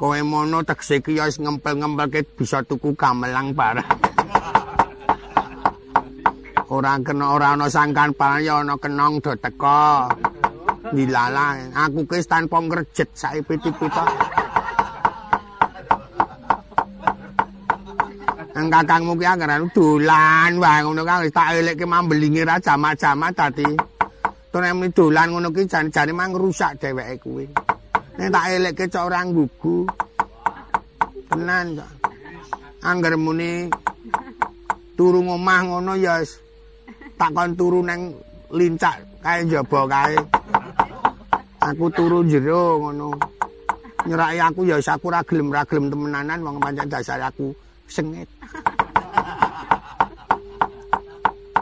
Kowe mono tekse ki ya wis ngempel-ngempelke bisa tuku gamelang barang. ora kena ora ana sangkan palan ya ana kenong do teko. Dilala, aku ki tanpa ngrejet sae piti-pita. Nang kakangmu ki angaran dolan wae ngono kan tak elekke mambelingi ra jamak-jamak dadi. Tonek dolan ngono ki jane-jane mang rusak dheweke kuwi. Nek tak elekke cok ora nggugu. Tenan cok. Angger muni turu ngomah ngono ya tak kon turu nang lincak kae njaba kae. Aku turu jero ngono. Nyeraki aku ya aku ora gelem ra gelem temenanan wong pancen dasar aku sengit.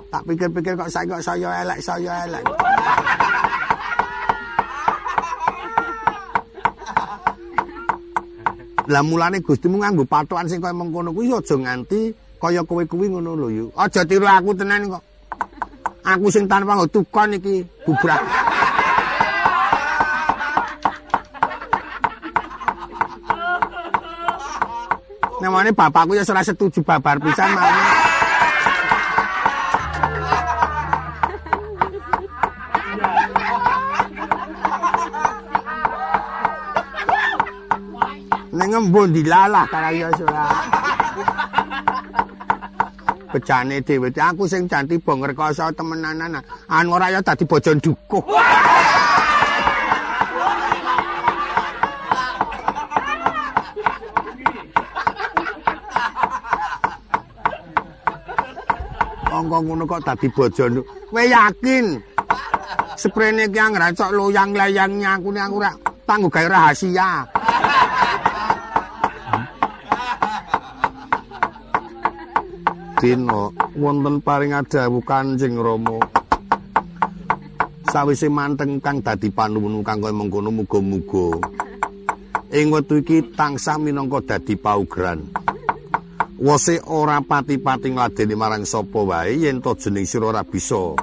tak pikir-pikir kok saya kok saya elek saya elek. Lah mulane Gustimu nganggo patokan sing kaya mengkono kuwi aja nganti kaya kowe kuwi ngono lho yu. Aja tiru aku tenan kok. Aku sing tanpa nggo tukon iki bubrak. Namane bapakku ya ora setuju babar pisan marane. Ngembun dilalah karaya sura. Bejane dhewe aku sing jan tiba ngrekoso temenanan. Anu ora ya dadi bojo dukuh. Angka ngono kok dadi bojo. Kowe yakin? Sprene ki angracok loyang-layangnya aku nek aku ora tanggo gawe rahasia. Dina. Wonten paring adawuh Kanjeng Rama. Sawise manteng kang dadi panuwun kang kaya mengkono muga-muga. Ing wektu iki tansah minangka dadi paugeran. Wose ora pati-pati ngladeni marang sapa wae yen to jeneng sira ora bisa.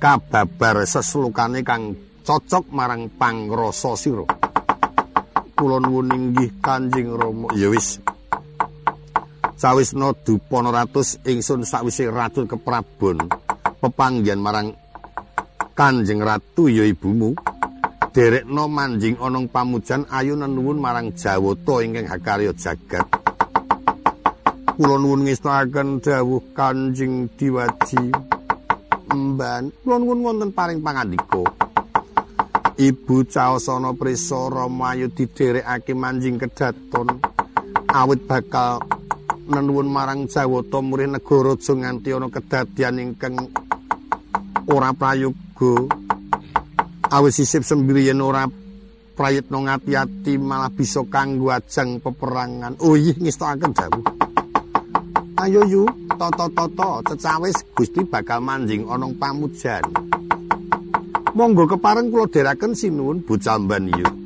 Kababar seslukane kang cocok marang pangrasa sira. Kula nuwun inggih Kanjeng Rama. Ya wis sawisna dupana ratus ingsun sawise ratu keprabon pepanggihan marang Kanjeng Ratu ya ibumu. Derekno manjing onong pamujan ayo nuwun marang Jawata ingkang hakarya jagat. Kula nuwun ngestaken dawuh Kanjeng Diwaji. Mban kula nuwun wonten paring pangandika. Ibu Caosana Prisa Rama ayo diderekake manjing kedaton. Awit bakal nenuwun marang Jawata murih negara aja nganti ana kedadian ingkang ora prayoga. Awis sisip sembriyen ora prayitna ngati-ati malah bisa kanggo ajang peperangan. Oh iya ngestokaken dawuh ayo yu toto-toto cecawis Gusti bakal manjing ana pamujan monggo kepareng kula deraken sinuwun bocah mban yuk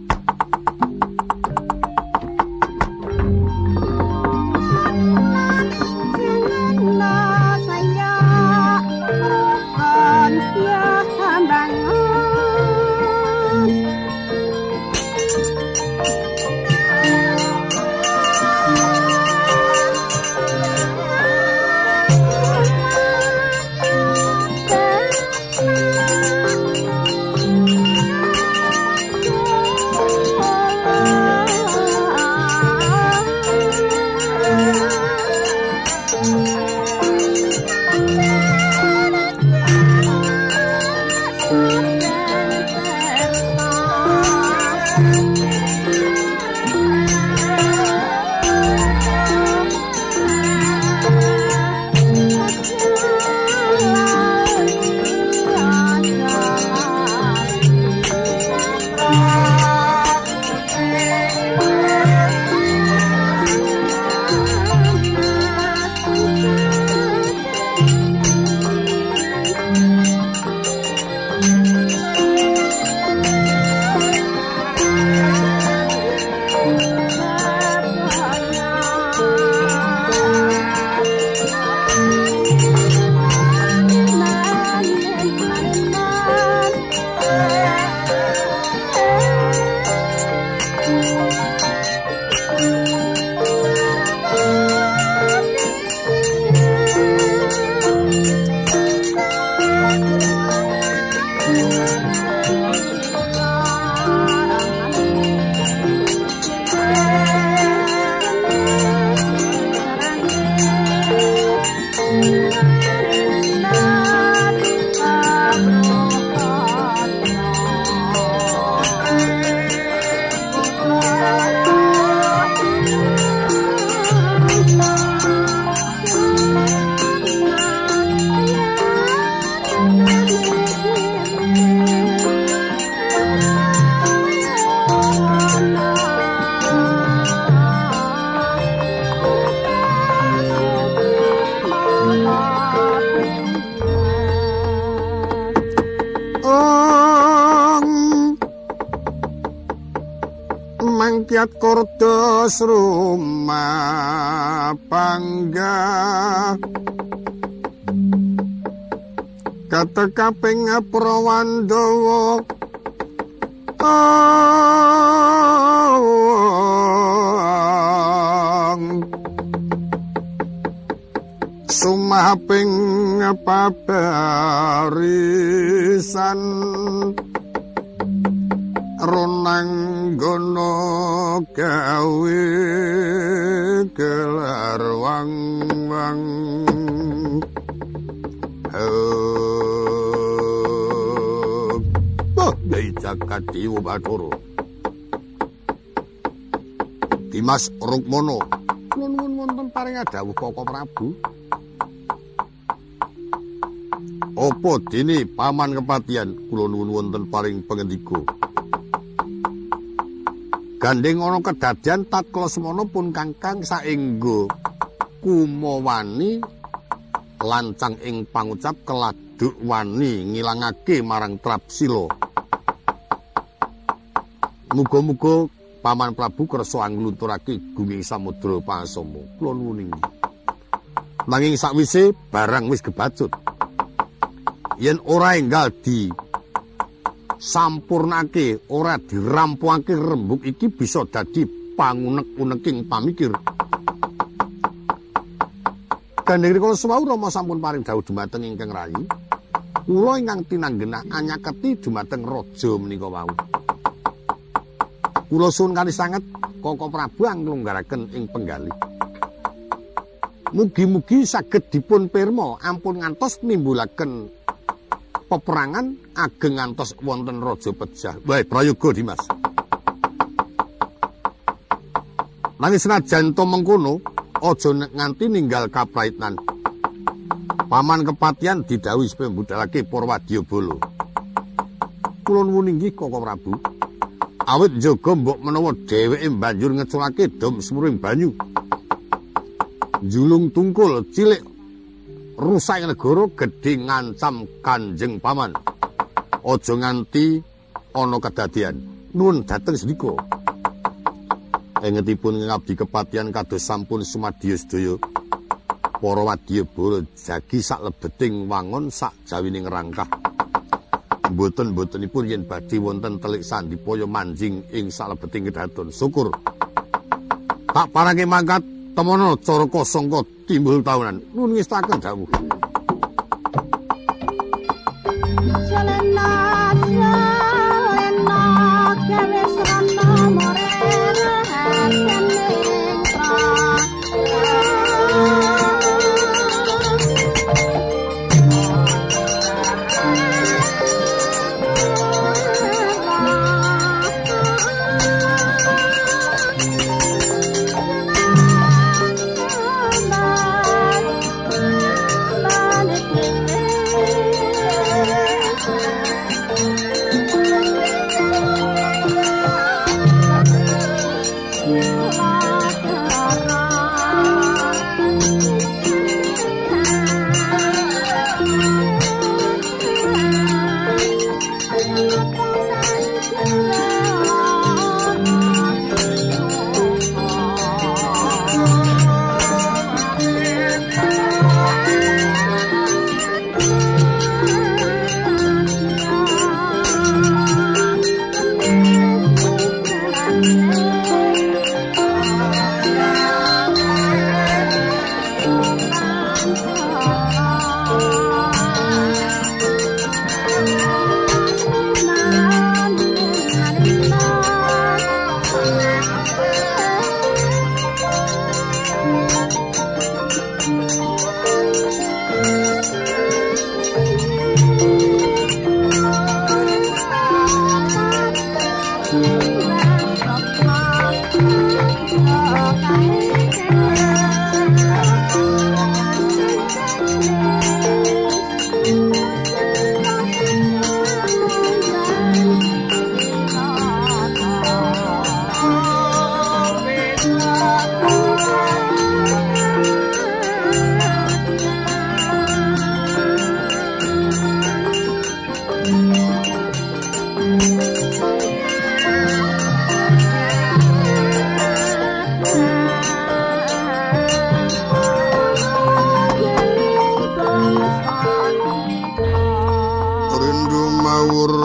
rakyat kurdos rumah bangga kata kaping prawandawa sumaping pabarisan ronang gono gawe gelar wang wang Oh, Dewa Batoro. Dimas Rukmono. Nun-nun wonten paring adawuh Koko Prabu. Apa dene paman kepatian kula nuwun wonten paring pangendika. Gandeng ana kedadian tatkala semono pun Kangkang saenggo kumawani lancang ing pangucap keladuk wani ngilangake marang Trapsila. Muga-muga Paman Prabu kersa anglunturake gunging samudra pasama. Kula nuwun Nanging sakwise barang wis gebacut. yen ora enggal di sampurnake ora dirampuake rembug iki bisa dadi pangunek-uneking pamikir. Gandeng rikala suwau Rama sampun paring dawuh dumateng ingkang rayi kula ingkang tinanggenah anyaketi dumateng raja menika wau. Kula suwun kali sanget Koko Prabu anglunggaraken ing penggalih. Mugi-mugi saged dipun pirma ampun ngantos nimbulaken peperangan ageng ngantos wonten raja pejah. Wae prayoga Dimas. Nanging senajan to mengkono, aja nganti ninggal kapraitnan. Paman kepatian didhawuhi supaya mbudalake para wadyabala. Kula nuwun inggih Koko Prabu. Awit jaga mbok menawa dheweke banjur ngeculake dom semuring banyu. Julung tungkul cilik rusak negara gedhe ngancam Kanjeng Paman. Aja nganti ana kedadian. Nuwun dhateng sedika. Engetipun ngabdi kepatian kados sampun sumadya sedaya. Para wadyabala jagi sak lebeting wangon sak jawining rangkah. Mboten-mbotenipun yen badhe wonten telik sandipaya manjing ing sak lebeting kedaton. Syukur. Tak parange mangkat temono cara kosongko timbul tahunan. Nun ngestaken dawuh.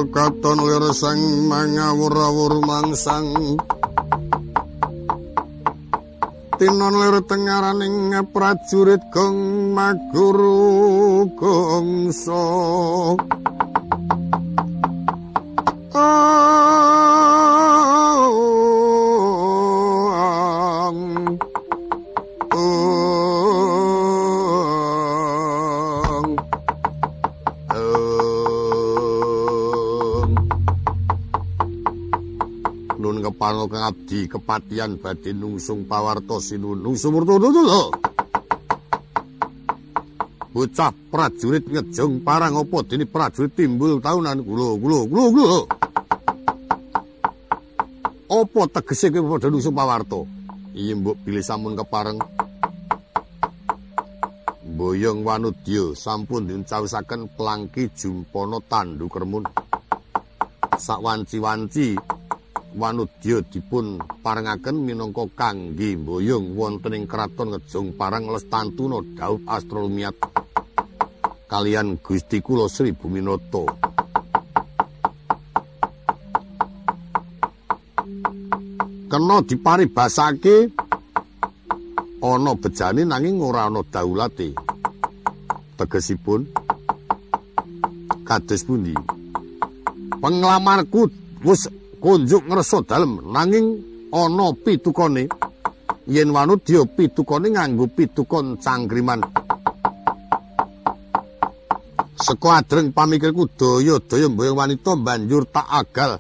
Katon lir sang mangawur-awur mangsang tinon lir tengaraning prajurit gong maguru gongso. pano kang abdi kepatian badhe nungsung pawarta sinunung sumurta lho. Bocah prajurit ngejong parang apa dene prajurit timbul taunan kula kula kula kula. Apa tegese kowe padha nungsung pawarta? Iya mbok pilih sampun kepareng. Boyong Wanudya sampun diuncausaken plangki jumpana tandu kermun. Sakwanci-wanci wanudya dipun parengaken minangka kangge mboyong wonten ing kraton ngejong parang lestantuna daud astrolumiat kalian Gusti kula Sri Buminata kena diparibasake ana bejane nanging ora ana daulate. Tegesipun kados pundi? Penglamarku wis kunjuk ngresa dalem nanging ana pitukane yen wanudya pitukane nganggo pitukon cangkriman. Saka adreng pamikirku daya-daya mboyong wanita banjur tak agal.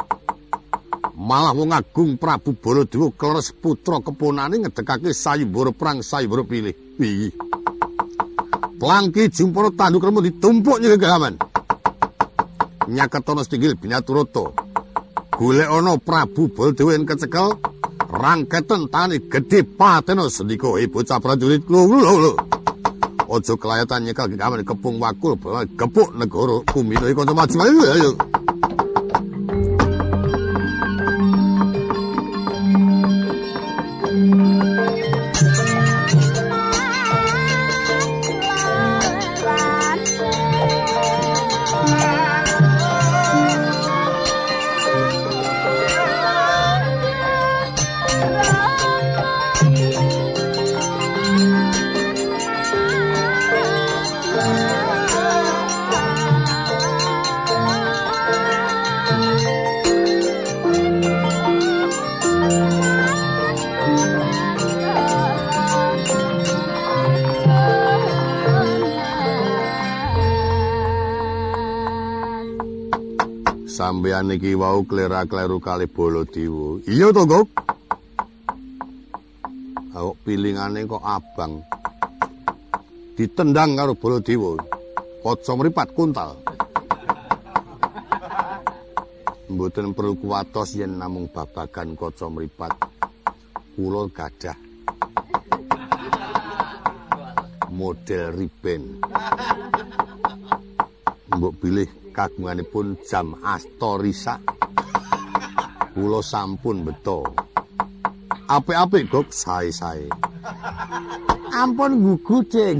Malah wong agung Prabu Baladewa kleres putra keponane ngedekake sayembara perang sayembara pilih. Piye? Plangki jumpara tanduk remu ditumpuk nyegagaman. Nyaketono setinggil binaturoto. Golek ana Prabu Baldewen kecekel rangketen tani gedhe patena sendika. Bocah prajurit lho aja kelayatan nyekal gawe kepung wakul gepuk negara kumino iki kanca maju ayo sampeyan iki wau klera-kleru kali Baladewa. Iya to, Gok? Awak pilingane kok abang. Ditendang karo Baladewa. Kaca mripat kuntal. Mboten perlu kuwatos yen namung babagan kaca mripat. Kula gadah model riben. Mbok pilih kagunganipun jam astorisa kula sampun beto apik-apik gok sae-sae. Ampun gugu ding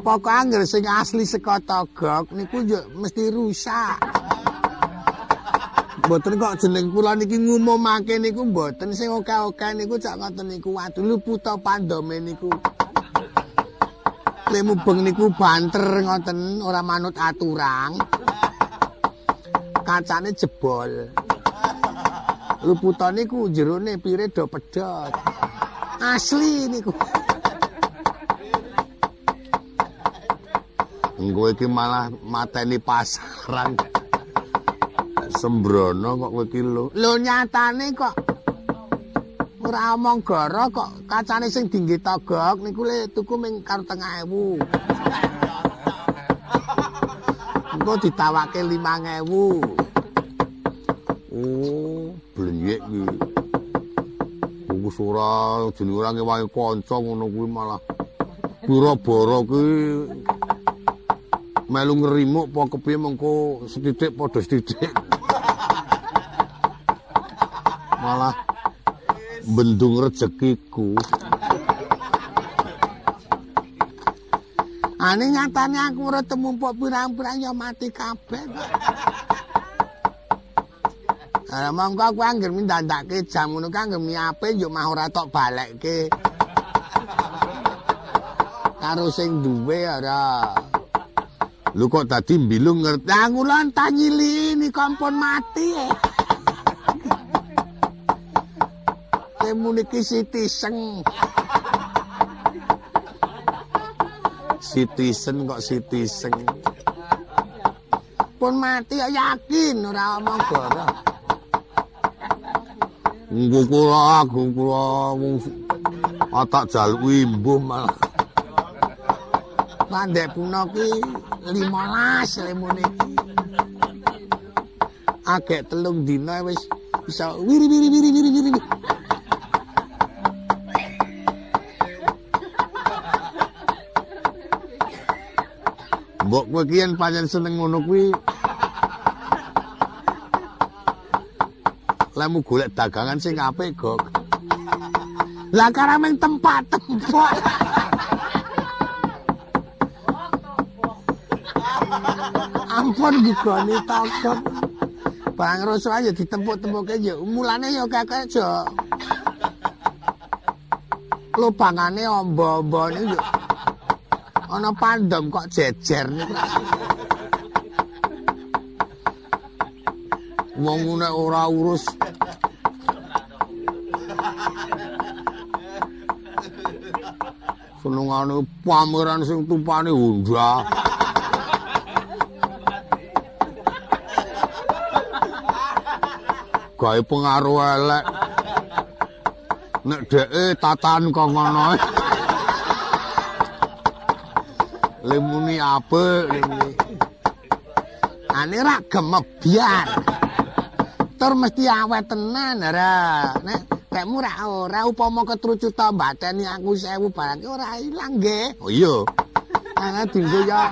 pokok angger sing asli saka togok niku yo mesti rusak. Mboten kok jeneng kula niki ngumumake niku mboten sing oke-oke niku cak ngoten niku. Waduh lu puto pandome niku Lek mubeng niku banter ngoten ora manut aturan. Kacane jebol. Luputan niku jerone pire do pedhot. Asli niku. Engko iki malah mateni pasaran. Sembrono kok kowe iki lho. Lho nyatane kok ora omong goro kok kacane sing dinggi togok niku le tuku ming karo 10.000. Engko ditawake 5.000. Oh, blenyek iki. Wong ora jenenge ora ngewangi kanca ngono kuwi malah boro-boro kuwi melu ngrimuk apa kepiye mengko setitik padha setitik. malah bendung rezekiku. Ane nyatane aku ora temumpuk pirang-pirang ya mati kabeh. Lah monggo aku anggere mindandake jam ngono kang ngemi ape yo mah ora tok balekke. Karo sing duwe ora. Lu kok tadi bilung ngerti aku lan tanyili ini kampun mati. Temu niki sitiseng. Citizen kok citizen. Pun mati ya yakin ora omong goro. Nggo kula, nggo kula atak jaluki mbuh malah. Pandek puno ki 15 lemune iki. Agek telung dina wis bisa wiri wiri wiri wiri wiri. Mbok kowe ki yen pancen seneng ngono kuwi lemu golek dagangan sing apik, Gok. Lah karameng tempat tempat. Ampun digoni tokot. Bang Roso aja ditempuk-tempuke ya mulane ya kakek aja. Lubangane ombo-ombo niku. Ana pandem kok jejer. Wong nek ora urus senengane pameran sing tumpane Honda. Gawe pengaruh elek. Nek dheke tatan kok ngono. Lemuni apik lemuni. Ane ra gemebyar. Tur mesti awet tenan ora. Nek Kekmu ra ora upama ketrucuta mbateni aku 1000 barang ora ilang nggih. Oh iya. Ana dinggo ya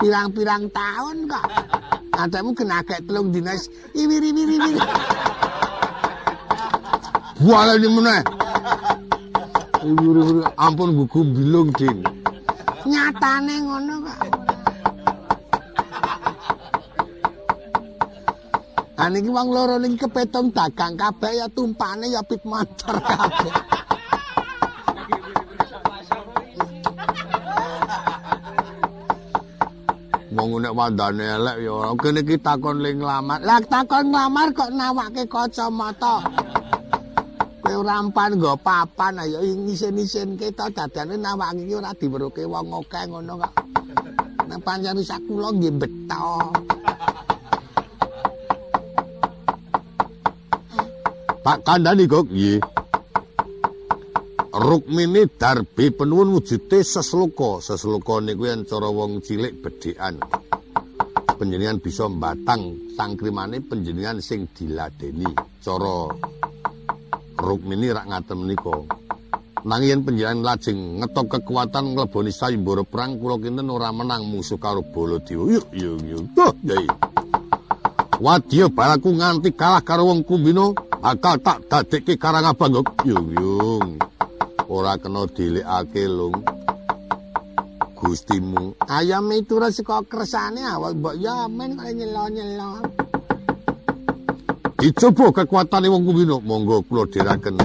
pirang-pirang tahun kok. Ademu kena gek telung dinas iwiri-wiri. Buale ni meneh. Ampun gugu bilung, Din. Nyatane ngono kok. Lah niki wong loro niki kepetong dagang kabeh ya tumpane ya pit motor kabeh. Wong nek wandane elek ya kene iki takon ling nglamar. Lah takon nglamar kok nawake kacamata. Kowe ora ampan nggo papan ayo ngisen-ngisen kita dadane nawake iki ora diweruke wong akeh ngono kok. Nek pancen sak kula nggih beto. Tak kandhani kok nggih. Rukmini darbi penuwun wujute sesloka. Sesloka niku yen cara wong cilik bedhekan. Panjenengan bisa mbatang sangkrimane panjenengan sing diladeni. Cara Rukmini rak ngaten menika. Nanging yen panjenengan lajeng ngetok kekuatan ngleboni sayembara perang kula kinten ora menang musuh karo Baladewa. Yuk yuk yuk. Tuh, yai. Wadya balaku nganti kalah karo wong Kumbina, bakal tak dadekke Karang Abang yung yung. Ora kena dilekake lung. Gustimu. Ayam itu saka kersane awak mbok ya men kok nyelo-nyelo. Dicoba kekuatane wong Kumbina, monggo kula dherekaken.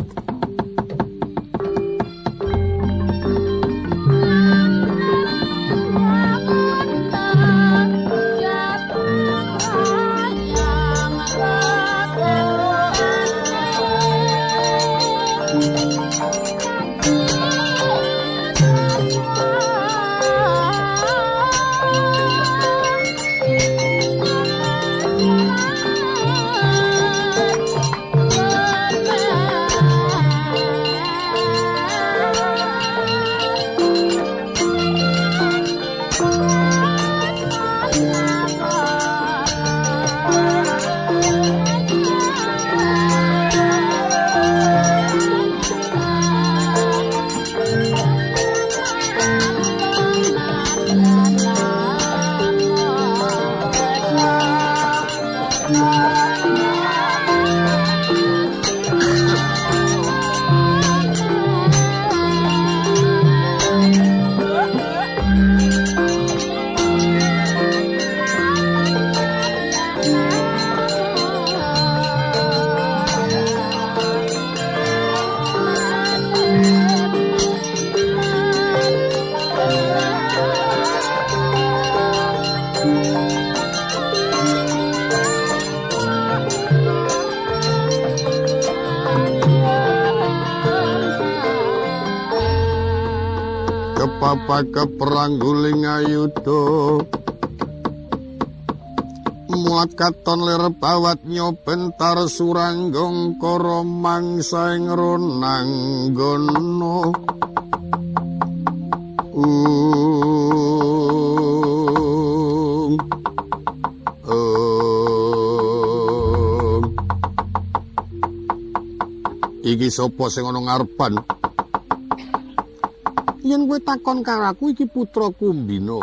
Papake perang guling ayuda mulat katon lir bawat nyoben tar suranggong kara mangsa ing ronang gono Iki sapa sing ana ngarepan? Kowe takon karo aku iki putra Kumbina.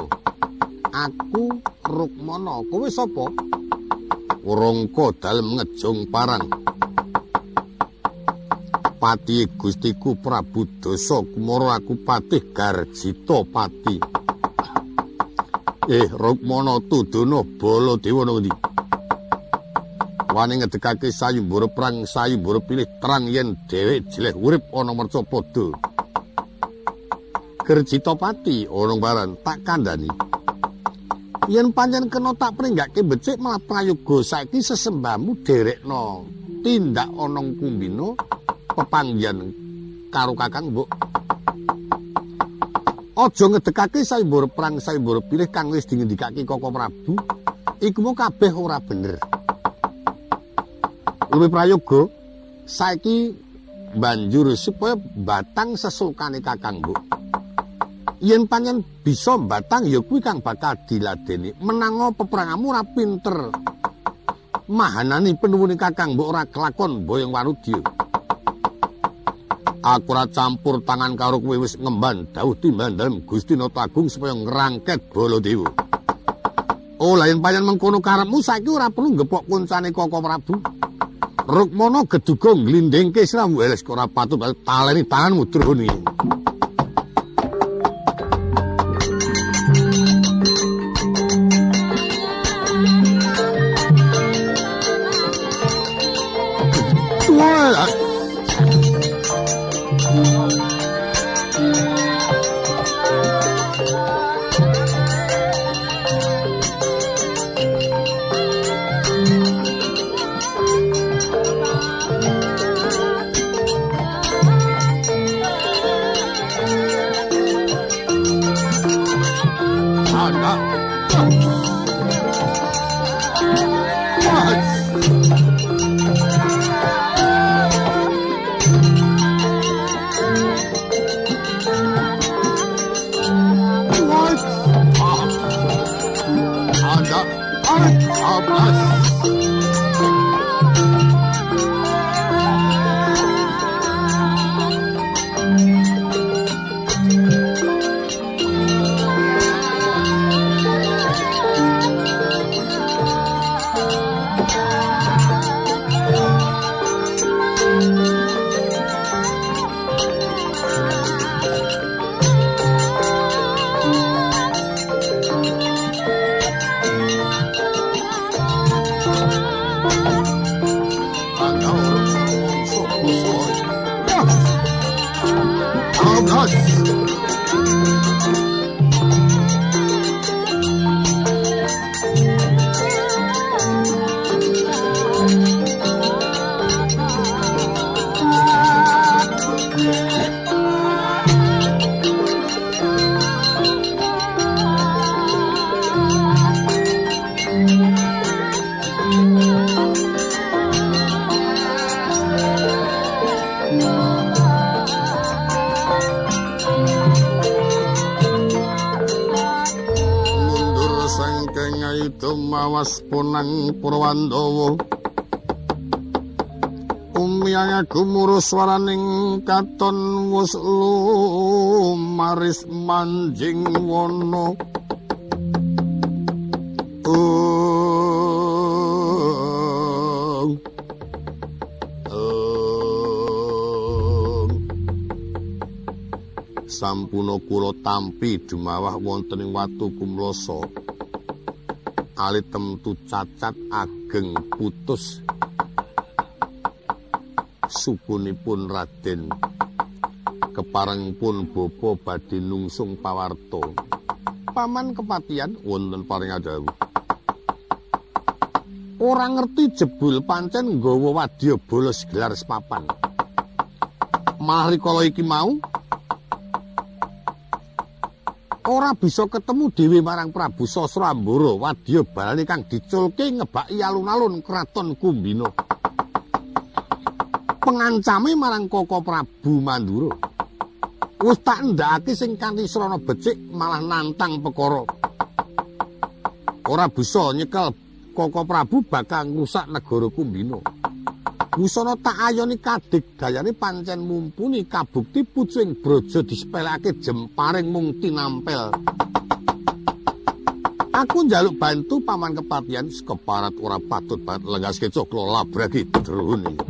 Aku Rukmana. Kowe sapa? Rangka dalem ngejong parang. Pati Gustiku Prabu Dasa Kumara aku patih Garjita Pati. Eh Rukmana tuduna Baladewa nang ndi? Wani ngedekake sayembara perang sayembara pilih terang yen dhewek jeleh urip ana mercapada. Gerjitopati orang baran tak kandani. Yen pancen kena tak pringgake becik malah prayoga saiki sesembahmu derekno tindak onong kumbino pepanggian karo kakang mbok. Aja ngedekake sayembara perang sayembara pilih kang wis dingendikake Koko Prabu. Iku mau kabeh ora bener. Luwih prayoga saiki banjur supaya batang sesulkane kakang mbok. Yen panjen bisa batang ya kuwi kang bakal diladeni. Menango peperanganmu ora pinter. Mahanani penuwune kakang mbok ora kelakon boyong warudya. Aku ora campur tangan karo kowe wis ngemban dawuh timbang dalem Gusti Nata Agung supaya ngrangket Baladewa. Oh lain panjen mengkono karepmu saiki ora perlu ngepok kuncane Koko Prabu. Rukmana geduga nglindhengke siramu eles ora patut taleni tanganmu drone Purwandawa Umiyang gumuru swaraning katon wus lumaris manjing wono. Sampuna kula tampi dumawah wonten ing watu kumloso alitemtu cacat ageng putus. Sukunipun Raden keparengipun bapa badhe nungsung pawarto paman kepatian wonten paring adawu ora ngerti jebul pancen nggawa wadya bolos gelar sepapan. Malah rikala iki mau ora bisa ketemu dhewe marang Prabu Sasrambara wadya balane kang diculke ngebaki alun-alun kraton Kumbina. Pengancame marang Koko Prabu Mandura. Wis tak ndakake sing kanthi srana becik malah nantang perkara. Ora bisa nyekel Koko Prabu bakal ngrusak negara Kumbina. Busana tak ayoni kadik gayane pancen mumpuni kabukti pucuing brojo disepelake jemparing mung tinampel. Aku njaluk bantu paman kepatian sekeparat ora patut banget lengaske coklo labragi drone.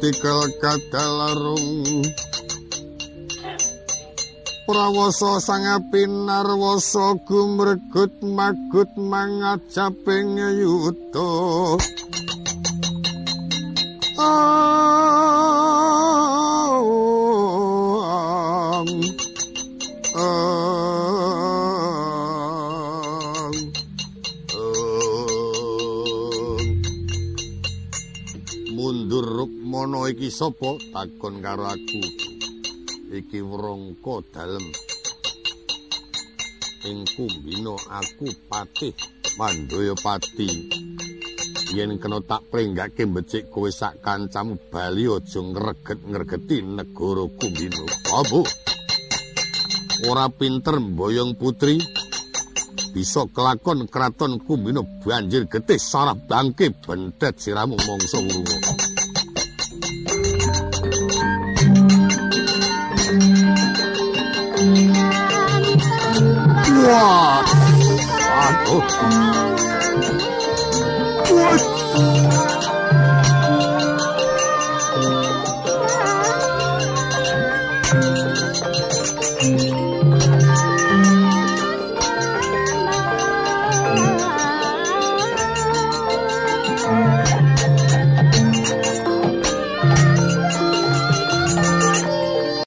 Tikel kadalarung Prawasa sangapinar-wasa gumregut magut mangajaping yuta sapa takon karo aku? Iki wrangka dalem. Ing kumbina aku patih mandaya pati. Yen kena tak prenggake becik kowe sak kancamu bali aja ngreget-ngregeti negara kumbina apa ora pinter mboyong putri. Bisa kelakon kraton kumbina banjir getih sarah bangke bendet siramu mangsa 哇啊！我